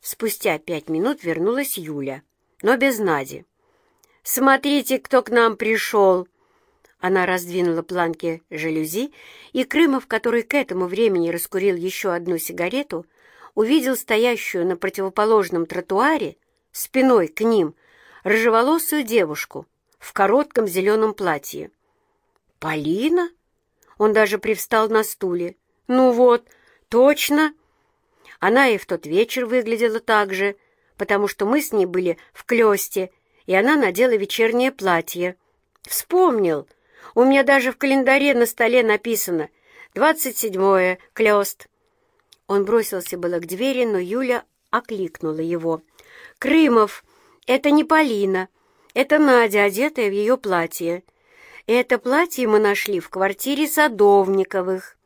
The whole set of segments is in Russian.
Спустя пять минут вернулась Юля, но без Нади. «Смотрите, кто к нам пришел!» Она раздвинула планки жалюзи, и Крымов, который к этому времени раскурил еще одну сигарету, увидел стоящую на противоположном тротуаре, спиной к ним, рыжеволосую девушку в коротком зеленом платье. «Полина?» Он даже привстал на стуле. «Ну вот, точно!» Она и в тот вечер выглядела так же, потому что мы с ней были в клёсте, и она надела вечернее платье. «Вспомнил!» У меня даже в календаре на столе написано «двадцать седьмое, Клёст». Он бросился было к двери, но Юля окликнула его. «Крымов, это не Полина, это Надя, одетая в ее платье. Это платье мы нашли в квартире Садовниковых».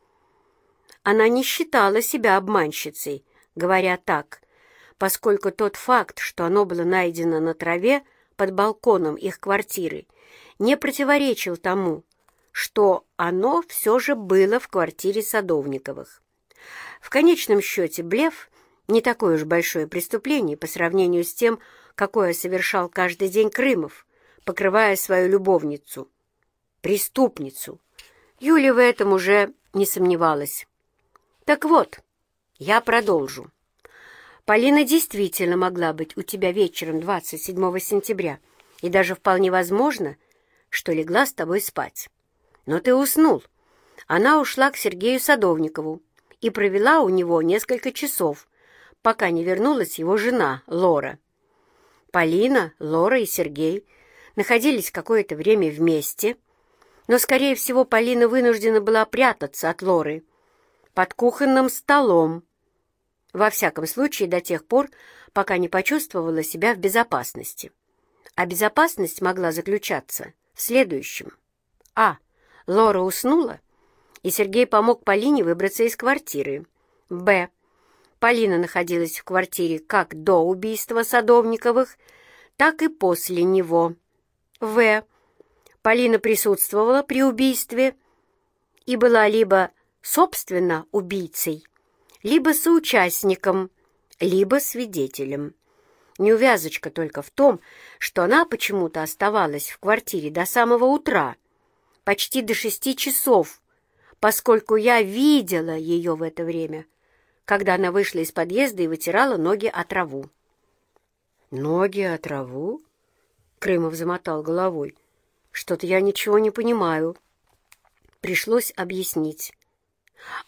Она не считала себя обманщицей, говоря так, поскольку тот факт, что оно было найдено на траве под балконом их квартиры, не противоречил тому, что оно все же было в квартире Садовниковых. В конечном счете блеф не такое уж большое преступление по сравнению с тем, какое совершал каждый день Крымов, покрывая свою любовницу, преступницу. Юля в этом уже не сомневалась. Так вот, я продолжу. Полина действительно могла быть у тебя вечером 27 сентября, и даже вполне возможно, что легла с тобой спать. Но ты уснул. Она ушла к Сергею Садовникову и провела у него несколько часов, пока не вернулась его жена Лора. Полина, Лора и Сергей находились какое-то время вместе, но, скорее всего, Полина вынуждена была прятаться от Лоры под кухонным столом, во всяком случае до тех пор, пока не почувствовала себя в безопасности. А безопасность могла заключаться в следующем. А. Лора уснула, и Сергей помог Полине выбраться из квартиры. Б. Полина находилась в квартире как до убийства Садовниковых, так и после него. В. Полина присутствовала при убийстве и была либо собственно убийцей, либо соучастником, либо свидетелем. Неувязочка только в том, что она почему-то оставалась в квартире до самого утра, почти до шести часов, поскольку я видела ее в это время, когда она вышла из подъезда и вытирала ноги о траву. «Ноги о траву?» — Крымов замотал головой. «Что-то я ничего не понимаю». Пришлось объяснить.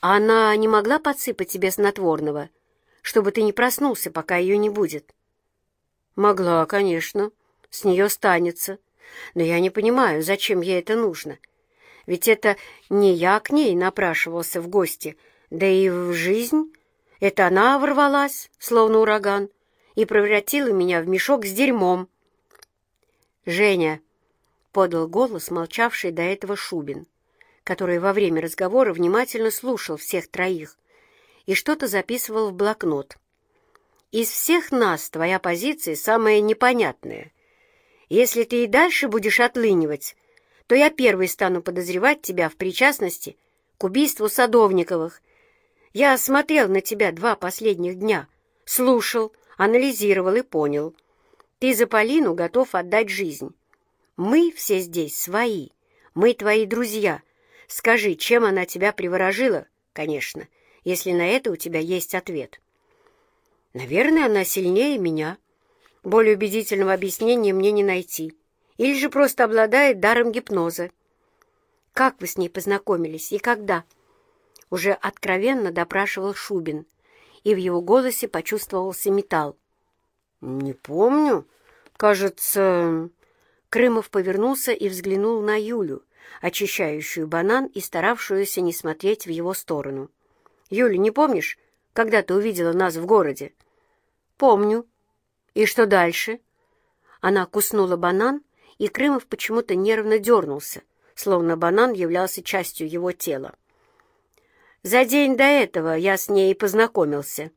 «А она не могла подсыпать тебе снотворного, чтобы ты не проснулся, пока ее не будет?» «Могла, конечно. С нее станется. Но я не понимаю, зачем ей это нужно. Ведь это не я к ней напрашивался в гости, да и в жизнь. Это она ворвалась, словно ураган, и превратила меня в мешок с дерьмом». «Женя», — подал голос, молчавший до этого Шубин, который во время разговора внимательно слушал всех троих и что-то записывал в блокнот. Из всех нас твоя позиция самая непонятная. Если ты и дальше будешь отлынивать, то я первый стану подозревать тебя в причастности к убийству Садовниковых. Я смотрел на тебя два последних дня, слушал, анализировал и понял. Ты за Полину готов отдать жизнь. Мы все здесь свои, мы твои друзья. Скажи, чем она тебя приворожила, конечно, если на это у тебя есть ответ». Наверное, она сильнее меня. Более убедительного объяснения мне не найти. Или же просто обладает даром гипноза. Как вы с ней познакомились и когда? Уже откровенно допрашивал Шубин, и в его голосе почувствовался металл. «Не помню. Кажется...» Крымов повернулся и взглянул на Юлю, очищающую банан и старавшуюся не смотреть в его сторону. «Юля, не помнишь, когда ты увидела нас в городе?» «Помню. И что дальше?» Она куснула банан, и Крымов почему-то нервно дернулся, словно банан являлся частью его тела. «За день до этого я с ней познакомился».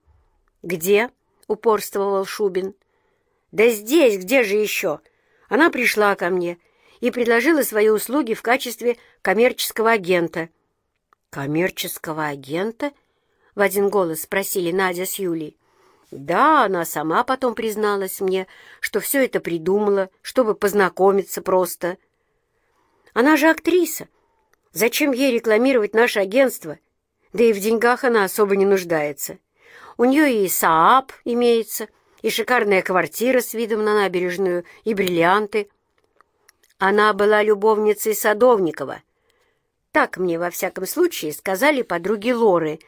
«Где?» — упорствовал Шубин. «Да здесь, где же еще?» Она пришла ко мне и предложила свои услуги в качестве коммерческого агента. «Коммерческого агента?» — в один голос спросили Надя с Юлей. Да, она сама потом призналась мне, что все это придумала, чтобы познакомиться просто. Она же актриса. Зачем ей рекламировать наше агентство? Да и в деньгах она особо не нуждается. У нее и Саап имеется, и шикарная квартира с видом на набережную, и бриллианты. Она была любовницей Садовникова. Так мне, во всяком случае, сказали подруги Лоры.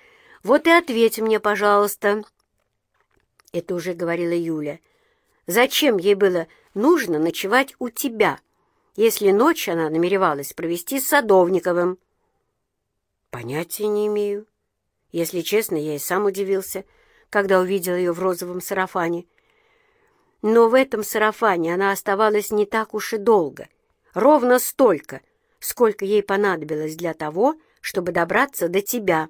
Вот и ответь мне, пожалуйста. Это уже говорила Юля. Зачем ей было нужно ночевать у тебя, если ночь она намеревалась провести с Садовниковым? Понятия не имею. Если честно, я и сам удивился, когда увидел ее в розовом сарафане. Но в этом сарафане она оставалась не так уж и долго, ровно столько, сколько ей понадобилось для того, чтобы добраться до тебя.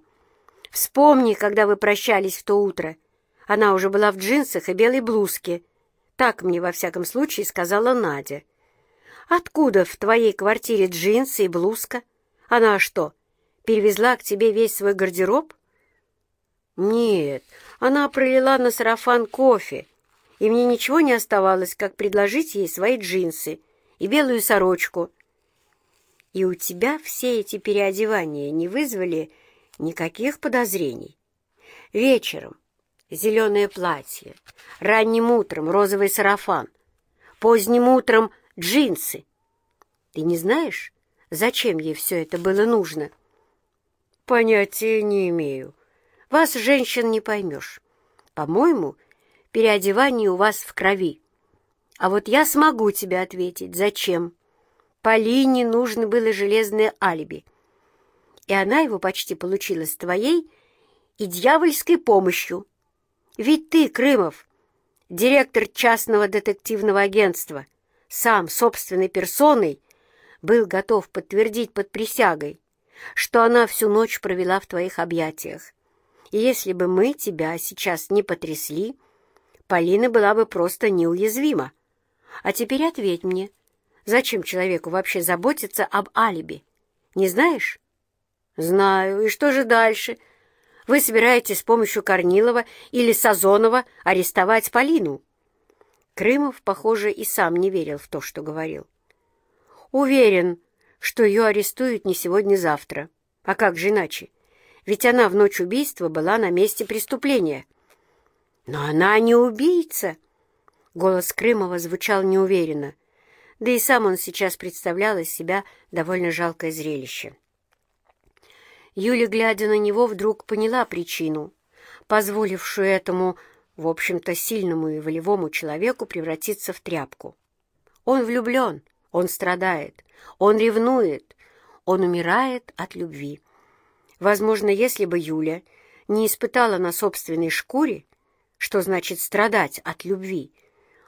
Вспомни, когда вы прощались в то утро — она уже была в джинсах и белой блузке. Так мне, во всяком случае, сказала Надя. «Откуда в твоей квартире джинсы и блузка? Она что, перевезла к тебе весь свой гардероб?» «Нет, она пролила на сарафан кофе, и мне ничего не оставалось, как предложить ей свои джинсы и белую сорочку. И у тебя все эти переодевания не вызвали никаких подозрений. Вечером, зеленое платье, ранним утром розовый сарафан, поздним утром джинсы. Ты не знаешь, зачем ей все это было нужно? Понятия не имею. Вас, женщин, не поймешь. По-моему, переодевание у вас в крови. А вот я смогу тебе ответить, зачем. Полине нужно было железное алиби. И она его почти получила с твоей и дьявольской помощью. Ведь ты, Крымов, директор частного детективного агентства, сам собственной персоной был готов подтвердить под присягой, что она всю ночь провела в твоих объятиях. И если бы мы тебя сейчас не потрясли, Полина была бы просто неуязвима. А теперь ответь мне, зачем человеку вообще заботиться об алиби? Не знаешь? Знаю. И что же дальше? — вы собираетесь с помощью Корнилова или Сазонова арестовать Полину?» Крымов, похоже, и сам не верил в то, что говорил. «Уверен, что ее арестуют не сегодня-завтра. А как же иначе? Ведь она в ночь убийства была на месте преступления». «Но она не убийца!» Голос Крымова звучал неуверенно, да и сам он сейчас представлял из себя довольно жалкое зрелище. Юля, глядя на него, вдруг поняла причину, позволившую этому, в общем-то, сильному и волевому человеку превратиться в тряпку. Он влюблен, он страдает, он ревнует, он умирает от любви. Возможно, если бы Юля не испытала на собственной шкуре, что значит страдать от любви,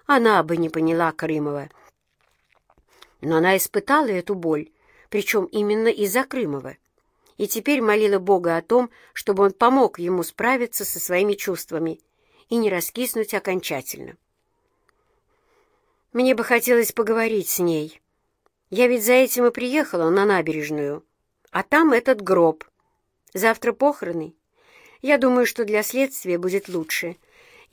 она бы не поняла Крымова. Но она испытала эту боль, причем именно из-за Крымова и теперь молила Бога о том, чтобы он помог ему справиться со своими чувствами и не раскиснуть окончательно. Мне бы хотелось поговорить с ней. Я ведь за этим и приехала на набережную. А там этот гроб. Завтра похороны. Я думаю, что для следствия будет лучше,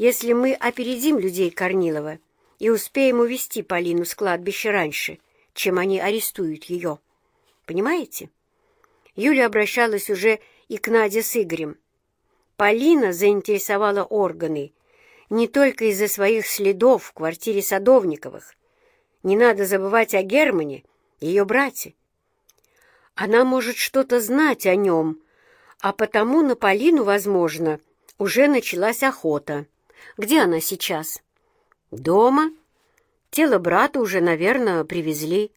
если мы опередим людей Корнилова и успеем увести Полину с кладбища раньше, чем они арестуют ее. Понимаете? Юля обращалась уже и к Наде с Игорем. Полина заинтересовала органы не только из-за своих следов в квартире Садовниковых. Не надо забывать о Германе, ее брате. Она может что-то знать о нем, а потому на Полину, возможно, уже началась охота. Где она сейчас? Дома? Тело брата уже, наверное, привезли.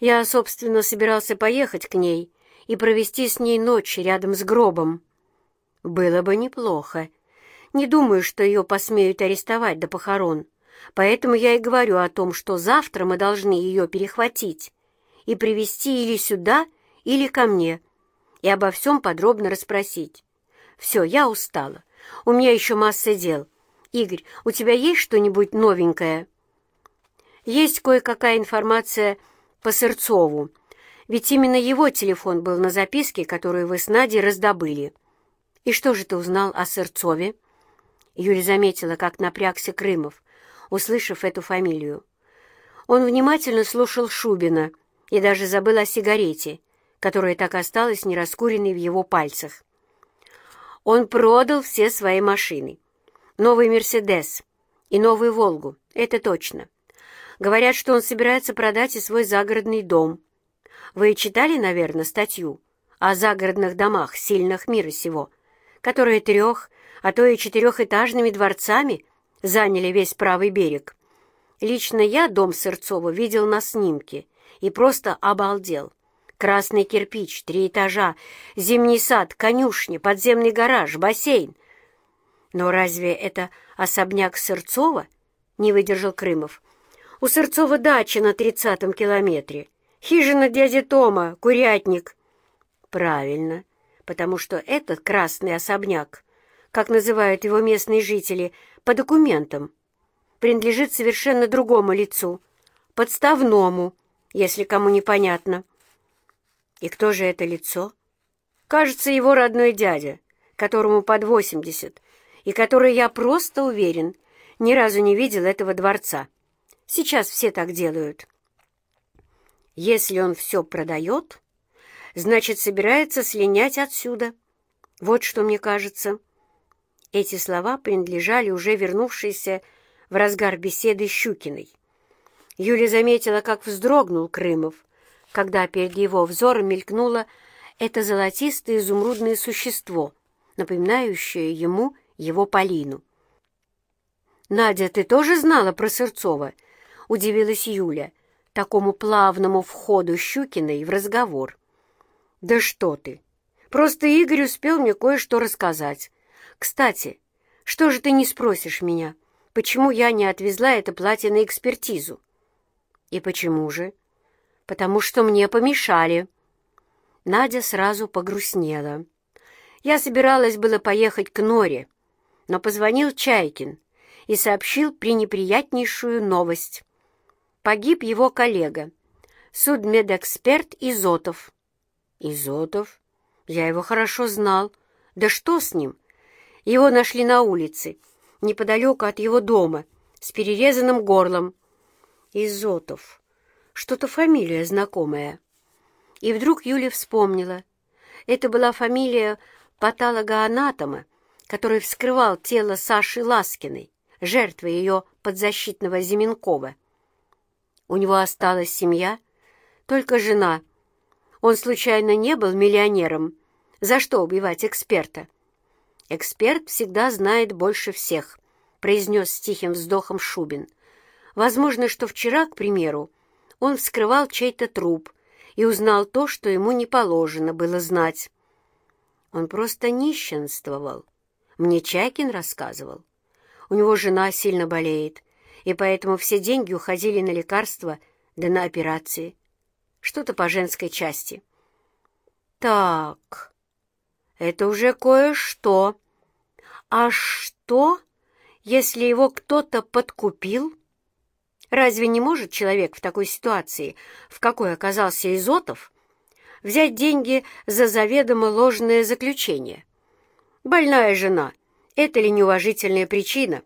Я, собственно, собирался поехать к ней, и провести с ней ночь рядом с гробом. Было бы неплохо. Не думаю, что ее посмеют арестовать до похорон, поэтому я и говорю о том, что завтра мы должны ее перехватить и привести или сюда, или ко мне, и обо всем подробно расспросить. Все, я устала. У меня еще масса дел. Игорь, у тебя есть что-нибудь новенькое? Есть кое-какая информация по Сырцову. Ведь именно его телефон был на записке, которую вы с Надей раздобыли. И что же ты узнал о Сырцове? Юля заметила, как напрягся Крымов, услышав эту фамилию. Он внимательно слушал Шубина и даже забыл о сигарете, которая так осталась нераскуренной в его пальцах. Он продал все свои машины. Новый «Мерседес» и новую «Волгу», это точно. Говорят, что он собирается продать и свой загородный дом. Вы читали, наверное, статью о загородных домах, сильных мира сего, которые трех, а то и четырехэтажными дворцами заняли весь правый берег. Лично я дом Сырцова видел на снимке и просто обалдел. Красный кирпич, три этажа, зимний сад, конюшня, подземный гараж, бассейн. Но разве это особняк Сырцова? Не выдержал Крымов. У Сырцова дача на тридцатом километре. Хижина дяди Тома, курятник. Правильно, потому что этот красный особняк, как называют его местные жители, по документам, принадлежит совершенно другому лицу, подставному, если кому непонятно. И кто же это лицо? Кажется, его родной дядя, которому под восемьдесят, и который, я просто уверен, ни разу не видел этого дворца. Сейчас все так делают. Если он все продает, значит, собирается слинять отсюда. Вот что мне кажется. Эти слова принадлежали уже вернувшейся в разгар беседы Щукиной. Юля заметила, как вздрогнул Крымов, когда перед его взором мелькнуло это золотистое изумрудное существо, напоминающее ему его Полину. «Надя, ты тоже знала про Сырцова?» — удивилась Юля, такому плавному входу Щукиной в разговор. «Да что ты! Просто Игорь успел мне кое-что рассказать. Кстати, что же ты не спросишь меня, почему я не отвезла это платье на экспертизу?» «И почему же?» потому что мне помешали». Надя сразу погрустнела. Я собиралась было поехать к Норе, но позвонил Чайкин и сообщил пренеприятнейшую новость. Погиб его коллега, судмедэксперт Изотов. Изотов? Я его хорошо знал. Да что с ним? Его нашли на улице, неподалеку от его дома, с перерезанным горлом. Изотов. Что-то фамилия знакомая. И вдруг Юля вспомнила. Это была фамилия патологоанатома, который вскрывал тело Саши Ласкиной, жертвы ее подзащитного Зименкова. У него осталась семья, только жена. Он случайно не был миллионером. За что убивать эксперта? Эксперт всегда знает больше всех, произнес с тихим вздохом Шубин. Возможно, что вчера, к примеру, он вскрывал чей-то труп и узнал то, что ему не положено было знать. Он просто нищенствовал. Мне Чайкин рассказывал. У него жена сильно болеет, и поэтому все деньги уходили на лекарства да на операции. Что-то по женской части. Так, это уже кое-что. А что, если его кто-то подкупил? Разве не может человек в такой ситуации, в какой оказался Изотов, взять деньги за заведомо ложное заключение? Больная жена — это ли неуважительная причина?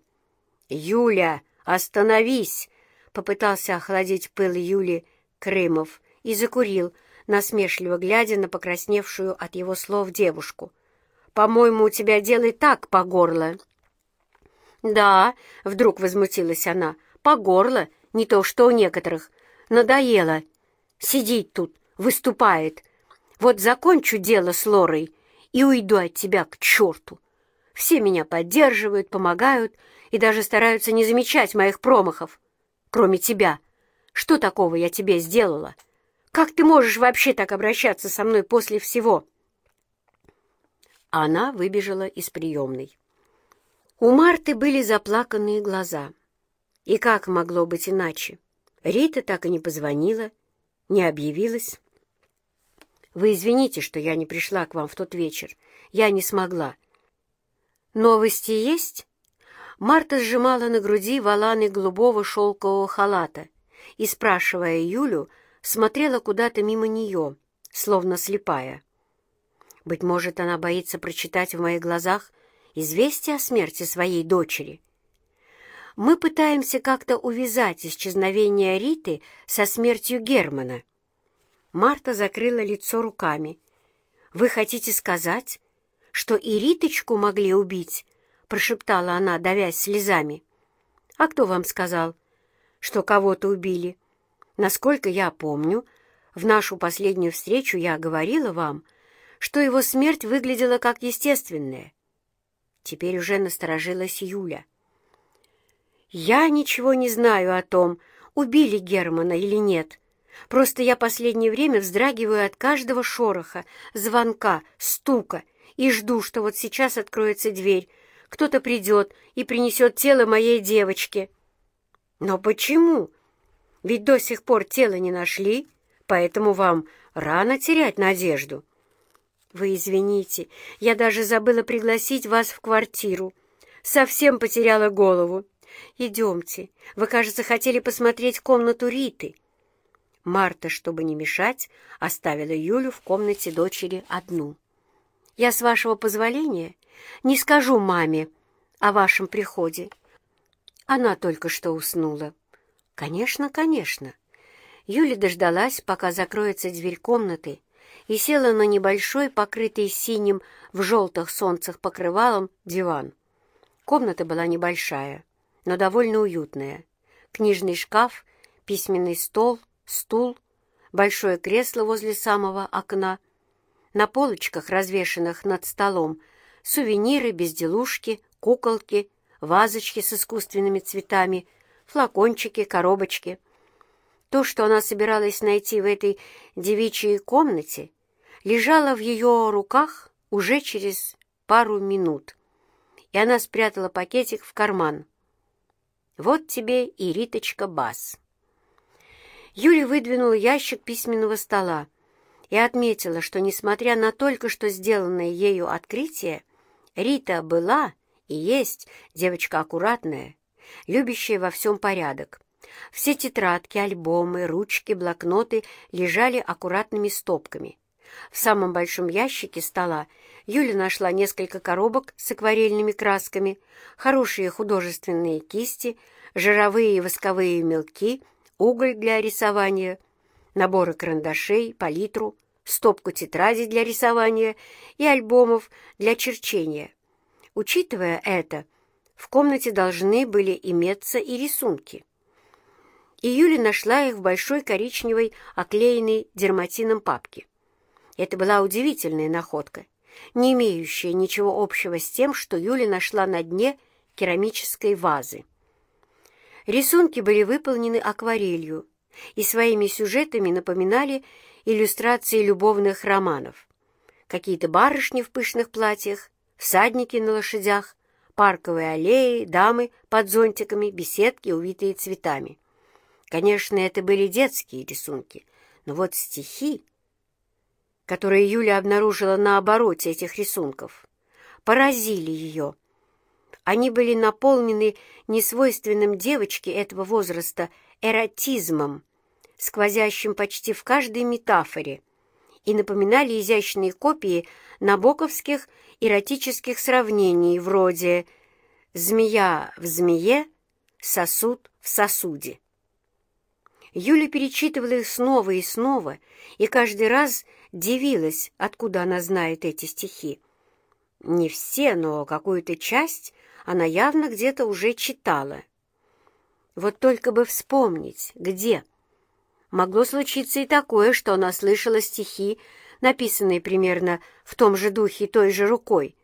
«Юля, остановись!» — попытался охладить пыл Юли Крымов и закурил, насмешливо глядя на покрасневшую от его слов девушку. «По-моему, у тебя дело и так по горло». «Да», — вдруг возмутилась она, — по горло, не то что у некоторых. Надоело. Сидит тут, выступает. Вот закончу дело с Лорой и уйду от тебя к черту. Все меня поддерживают, помогают и даже стараются не замечать моих промахов. Кроме тебя. Что такого я тебе сделала? Как ты можешь вообще так обращаться со мной после всего?» Она выбежала из приемной. У Марты были заплаканные глаза. И как могло быть иначе? Рита так и не позвонила, не объявилась. Вы извините, что я не пришла к вам в тот вечер. Я не смогла. Новости есть? Марта сжимала на груди валаны голубого шелкового халата и, спрашивая Юлю, смотрела куда-то мимо нее, словно слепая. Быть может, она боится прочитать в моих глазах известие о смерти своей дочери. Мы пытаемся как-то увязать исчезновение Риты со смертью Германа. Марта закрыла лицо руками. «Вы хотите сказать, что и Риточку могли убить?» — прошептала она, давясь слезами. «А кто вам сказал, что кого-то убили? Насколько я помню, в нашу последнюю встречу я говорила вам, что его смерть выглядела как естественная. Теперь уже насторожилась Юля. «Я ничего не знаю о том, убили Германа или нет. Просто я последнее время вздрагиваю от каждого шороха, звонка, стука и жду, что вот сейчас откроется дверь, кто-то придет и принесет тело моей девочки». «Но почему? Ведь до сих пор тело не нашли, поэтому вам рано терять надежду». «Вы извините, я даже забыла пригласить вас в квартиру. Совсем потеряла голову. Идемте, вы, кажется, хотели посмотреть комнату Риты». Марта, чтобы не мешать, оставила Юлю в комнате дочери одну. «Я, с вашего позволения, не скажу маме о вашем приходе». Она только что уснула. «Конечно, конечно». Юля дождалась, пока закроется дверь комнаты, и села на небольшой, покрытый синим в желтых солнцах покрывалом, диван. Комната была небольшая, но довольно уютная. Книжный шкаф, письменный стол, стул, большое кресло возле самого окна. На полочках, развешанных над столом, сувениры, безделушки, куколки, вазочки с искусственными цветами, флакончики, коробочки — то, что она собиралась найти в этой девичьей комнате, лежало в ее руках уже через пару минут, и она спрятала пакетик в карман. «Вот тебе и Риточка Бас». Юля выдвинула ящик письменного стола и отметила, что, несмотря на только что сделанное ею открытие, Рита была и есть девочка аккуратная, любящая во всем порядок. Все тетрадки, альбомы, ручки, блокноты лежали аккуратными стопками. В самом большом ящике стола Юля нашла несколько коробок с акварельными красками, хорошие художественные кисти, жировые и восковые мелки, уголь для рисования, наборы карандашей, палитру, стопку тетрадей для рисования и альбомов для черчения. Учитывая это, в комнате должны были иметься и рисунки и Юля нашла их в большой коричневой, оклеенной дерматином папке. Это была удивительная находка, не имеющая ничего общего с тем, что Юля нашла на дне керамической вазы. Рисунки были выполнены акварелью и своими сюжетами напоминали иллюстрации любовных романов. Какие-то барышни в пышных платьях, всадники на лошадях, парковые аллеи, дамы под зонтиками, беседки, увитые цветами. Конечно, это были детские рисунки, но вот стихи, которые Юля обнаружила на обороте этих рисунков, поразили ее. Они были наполнены несвойственным девочке этого возраста эротизмом, сквозящим почти в каждой метафоре, и напоминали изящные копии набоковских эротических сравнений вроде «змея в змее», «сосуд в сосуде». Юля перечитывала их снова и снова, и каждый раз дивилась, откуда она знает эти стихи. Не все, но какую-то часть она явно где-то уже читала. Вот только бы вспомнить, где. Могло случиться и такое, что она слышала стихи, написанные примерно в том же духе той же рукой,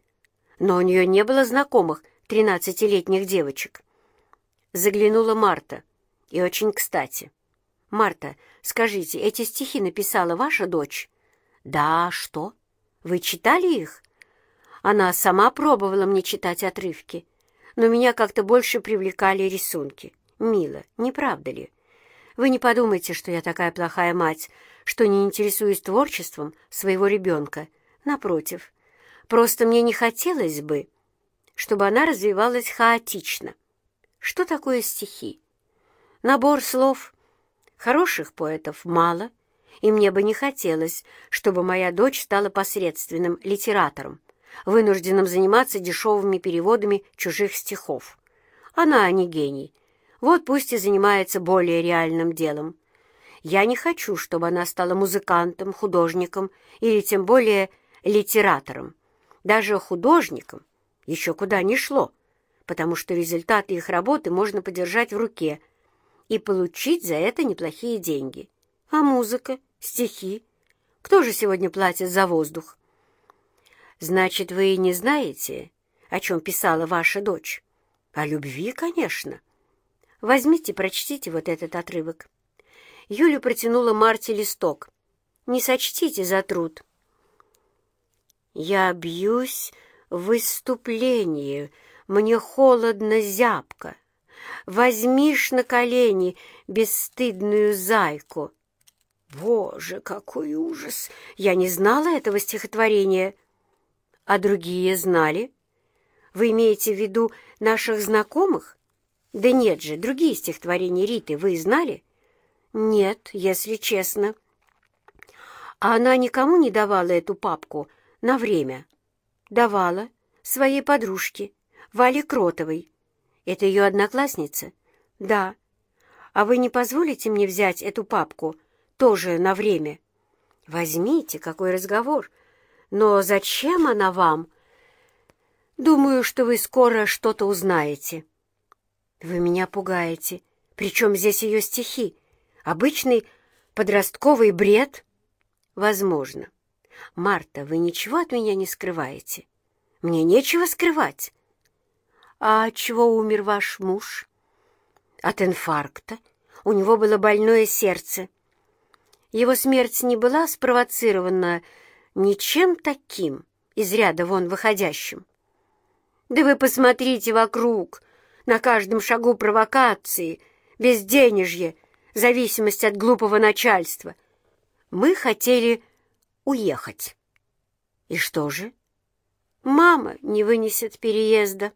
но у нее не было знакомых тринадцатилетних девочек. Заглянула Марта, и очень кстати. «Марта, скажите, эти стихи написала ваша дочь?» «Да, что? Вы читали их?» Она сама пробовала мне читать отрывки, но меня как-то больше привлекали рисунки. Мило, не правда ли? Вы не подумайте, что я такая плохая мать, что не интересуюсь творчеством своего ребенка. Напротив, просто мне не хотелось бы, чтобы она развивалась хаотично. Что такое стихи? Набор слов — Хороших поэтов мало, и мне бы не хотелось, чтобы моя дочь стала посредственным литератором, вынужденным заниматься дешевыми переводами чужих стихов. Она не гений. Вот пусть и занимается более реальным делом. Я не хочу, чтобы она стала музыкантом, художником или тем более литератором. Даже художником еще куда ни шло, потому что результаты их работы можно подержать в руке и получить за это неплохие деньги. А музыка, стихи? Кто же сегодня платит за воздух? Значит, вы и не знаете, о чем писала ваша дочь? О любви, конечно. Возьмите, прочтите вот этот отрывок. Юля протянула Марте листок. Не сочтите за труд. Я бьюсь в выступлении, мне холодно зябко. Возьмишь на колени бесстыдную зайку. Боже, какой ужас! Я не знала этого стихотворения. А другие знали? Вы имеете в виду наших знакомых? Да нет же, другие стихотворения Риты вы знали? Нет, если честно. А она никому не давала эту папку на время? Давала. Своей подружке, Вале Кротовой. Это ее одноклассница? Да. А вы не позволите мне взять эту папку тоже на время? Возьмите, какой разговор. Но зачем она вам? Думаю, что вы скоро что-то узнаете. Вы меня пугаете. Причем здесь ее стихи? Обычный подростковый бред? Возможно. Марта, вы ничего от меня не скрываете? Мне нечего скрывать. А чего умер ваш муж? От инфаркта. У него было больное сердце. Его смерть не была спровоцирована ничем таким, из ряда вон выходящим. Да вы посмотрите вокруг, на каждом шагу провокации, безденежье, зависимость от глупого начальства. Мы хотели уехать. И что же? Мама не вынесет переезда.